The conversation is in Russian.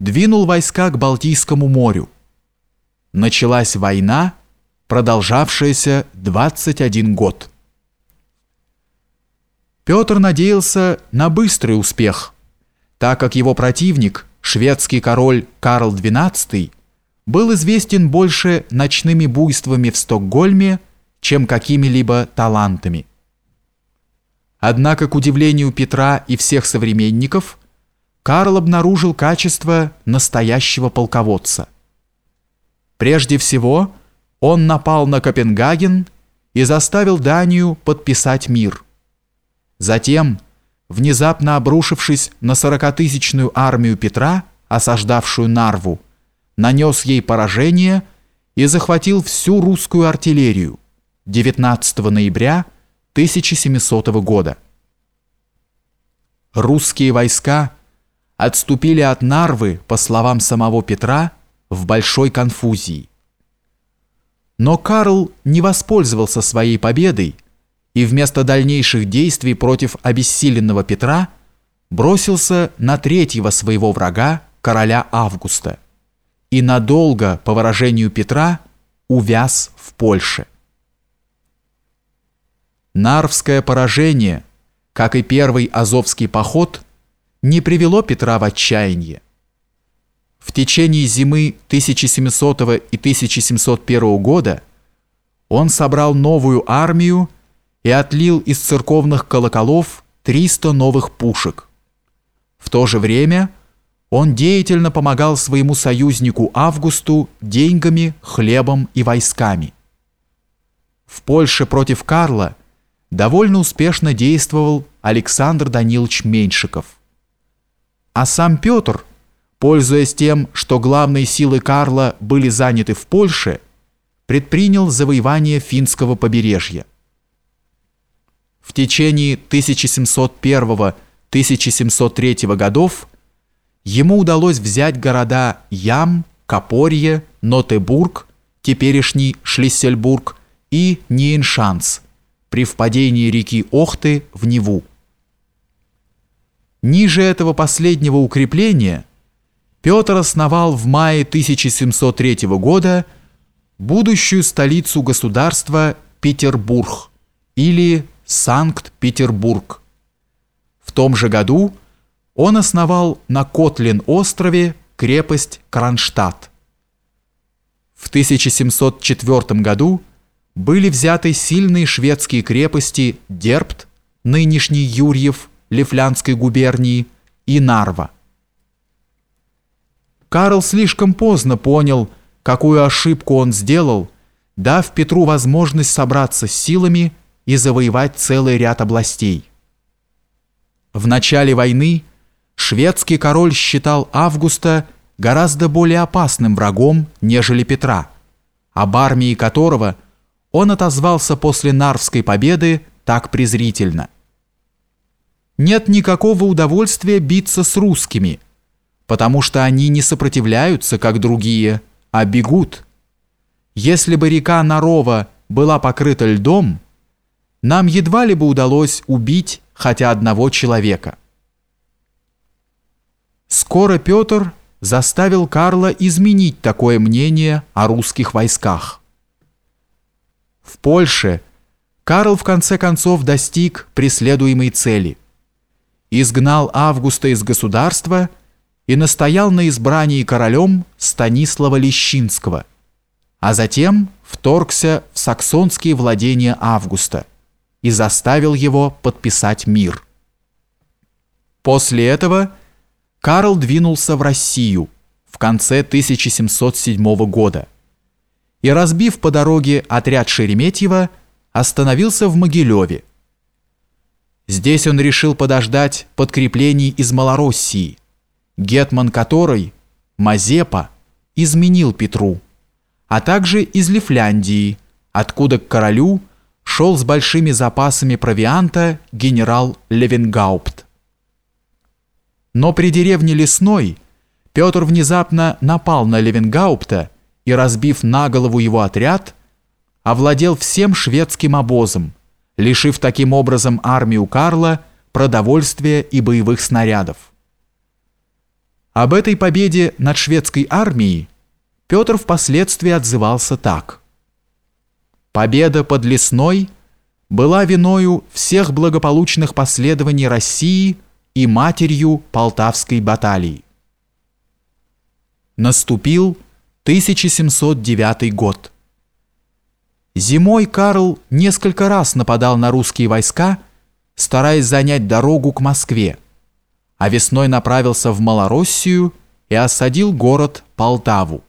двинул войска к Балтийскому морю. Началась война, продолжавшаяся 21 год. Петр надеялся на быстрый успех, так как его противник, шведский король Карл XII, был известен больше ночными буйствами в Стокгольме, чем какими-либо талантами. Однако, к удивлению Петра и всех современников, Карл обнаружил качество настоящего полководца. Прежде всего, он напал на Копенгаген и заставил Данию подписать мир – Затем, внезапно обрушившись на сорокатысячную армию Петра, осаждавшую Нарву, нанес ей поражение и захватил всю русскую артиллерию 19 ноября 1700 года. Русские войска отступили от Нарвы, по словам самого Петра, в большой конфузии. Но Карл не воспользовался своей победой, и вместо дальнейших действий против обессиленного Петра бросился на третьего своего врага, короля Августа, и надолго, по выражению Петра, увяз в Польше. Нарвское поражение, как и первый Азовский поход, не привело Петра в отчаяние. В течение зимы 1700 и 1701 года он собрал новую армию и отлил из церковных колоколов 300 новых пушек. В то же время он деятельно помогал своему союзнику Августу деньгами, хлебом и войсками. В Польше против Карла довольно успешно действовал Александр Данилович Меньшиков. А сам Петр, пользуясь тем, что главные силы Карла были заняты в Польше, предпринял завоевание финского побережья. В течение 1701-1703 годов ему удалось взять города Ям, Копорье, Нотебург, теперешний Шлиссельбург и Ниеншанс при впадении реки Охты в Неву. Ниже этого последнего укрепления Петр основал в мае 1703 года будущую столицу государства Петербург или Санкт-Петербург. В том же году он основал на Котлин-острове крепость Кронштадт. В 1704 году были взяты сильные шведские крепости Дербт, нынешний Юрьев, Лифлянской губернии, и Нарва. Карл слишком поздно понял, какую ошибку он сделал, дав Петру возможность собраться с силами и завоевать целый ряд областей. В начале войны шведский король считал Августа гораздо более опасным врагом, нежели Петра, об армии которого он отозвался после Нарвской победы так презрительно. Нет никакого удовольствия биться с русскими, потому что они не сопротивляются, как другие, а бегут. Если бы река Нарова была покрыта льдом, нам едва ли бы удалось убить хотя одного человека. Скоро Петр заставил Карла изменить такое мнение о русских войсках. В Польше Карл в конце концов достиг преследуемой цели. Изгнал Августа из государства и настоял на избрании королем Станислава Лещинского, а затем вторгся в саксонские владения Августа и заставил его подписать мир. После этого Карл двинулся в Россию в конце 1707 года и, разбив по дороге отряд Шереметьева, остановился в Могилеве. Здесь он решил подождать подкреплений из Малороссии, гетман которой, Мазепа, изменил Петру, а также из Лифляндии, откуда к королю шел с большими запасами провианта генерал Левенгаупт. Но при деревне Лесной Петр внезапно напал на Левенгаупта и, разбив на голову его отряд, овладел всем шведским обозом, лишив таким образом армию Карла продовольствия и боевых снарядов. Об этой победе над шведской армией Петр впоследствии отзывался так. «Победа под Лесной была виною всех благополучных последований России и матерью Полтавской баталии». Наступил 1709 год. Зимой Карл несколько раз нападал на русские войска, стараясь занять дорогу к Москве а весной направился в Малороссию и осадил город Полтаву.